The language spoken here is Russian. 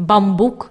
бамбук.